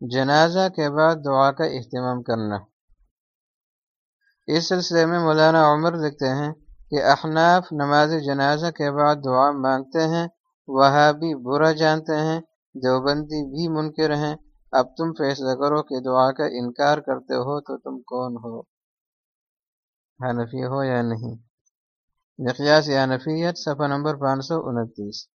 جنازہ کے بعد دعا کا اہتمام کرنا۔ اس سلسلے میں مولانا عمر لکھتے ہیں کہ احناف نماز جنازہ کے بعد دعا مانگتے ہیں وہ بھی برا جانتے ہیں، دیوبندی بھی منکر ہیں۔ اب تم فیصلہ کرو کہ دعا کا انکار کرتے ہو تو تم کون ہو؟ حنفی ہو یا نہیں؟ مقیاس یا نفیت، صفحہ نمبر پانچ سو انتیس۔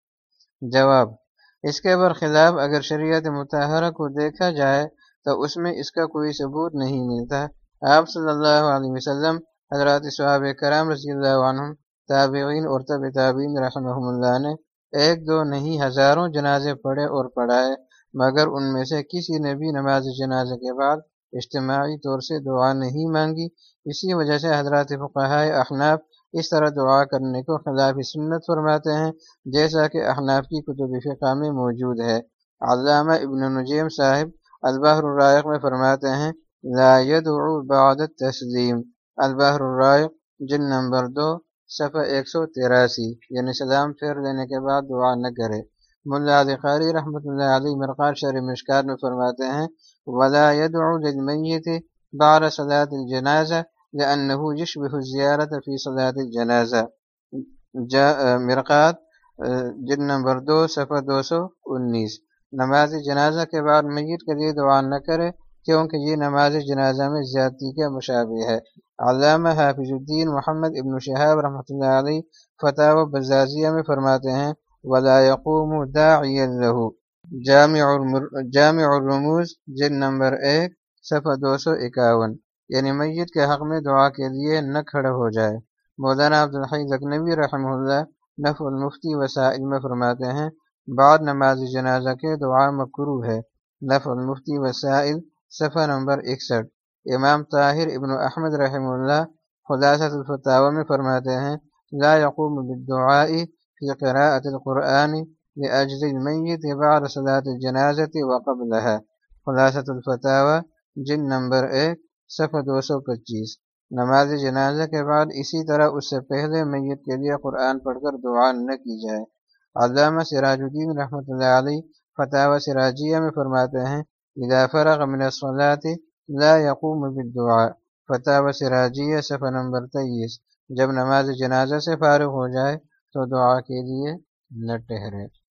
جواب اس کے برخلاف اگر شریعت متحرہ کو دیکھا جائے تو اس میں اس کا کوئی ثبوت نہیں ملتا۔ آپ صلی اللہ علیہ وسلم، حضرات صحاب کرام رضی اللہ عنہ تابعین اور طب تابعین رحمہ اللہ نے ایک دو نہیں، ہزاروں جنازے پڑھے اور پڑھائے، مگر ان میں سے کسی نے بھی نماز جنازے کے بعد اجتماعی طور سے دعا نہیں مانگی۔ اسی وجہ سے حضرات فقہ احناف اس طرح دعا کرنے کو خلاف سنت فرماتے ہیں، جیسا کہ احناف کی کتب فقہ میں موجود ہے۔ علامہ ابن نجیم صاحب البحر الرائق میں فرماتے ہیں، لا يدعو بعد تسلیم البحر الرائق جن نمبر دو، صفحہ ایک سو تراسی یعنی سلام پھیر لینے کے بعد دعا نہ کرے۔ ملا قاری رحمۃ اللہ علیہ مرقار شر مشکار میں فرماتے ہیں، ولا يدعو للمیت بعد صلاة الجنازہ۔ لأنه يشبه الزيارة في صلاة الجنازة. مرقات جن نمبر دو صفحہ دو سو انیس. نماز جنازہ کے بعد میت کے لیے دعا نہ کرے، کیونکہ یہ نماز جنازہ میں زیادتی کا مشابہ ہے. علامہ حافظ الدین محمد ابن شہاب رحمۃ اللہ علیہ فتح و بزازیہ میں فرماتے ہیں، ولا يقوم له. جامع جامع الرموز، جن نمبر ایک صفحہ دو سو اکاون. یعنی میت کے حق میں دعا کے لیے نہ کھڑا ہو جائے۔ مولانا عبدالحی زکنوی رحمہ اللہ نف المفتی وسائل میں فرماتے ہیں، بعد نماز جنازہ کے دعا مکرو ہے۔ نف المفتی وسائل، صفحہ نمبر اکسٹھ۔ امام طاہر ابن احمد رحمہ اللہ خلاصۃ الفتاو میں فرماتے ہیں، لا يقوم بالدعاء في قراءة القرآن لأجل الميت بعد صلاة الجنازة وقبلها۔ خلاصۃ الفتاوى جن نمبر ایک۔ صفحہ دو سو پچیس۔ نماز جنازہ کے بعد اسی طرح اس سے پہلے میت کے لیے قرآن پڑھ کر دعا نہ کی جائے۔ علامہ سراج الدین رحمۃ اللہ علیہ فتح و سراجیہ میں فرماتے ہیں، اذا فرغ من الصلاة لا يقوم بالدعاء فتح و سراجیہ صفحہ نمبر تیئیس۔ جب نماز جنازہ سے فارغ ہو جائے تو دعا کے لیے نہ ٹہرے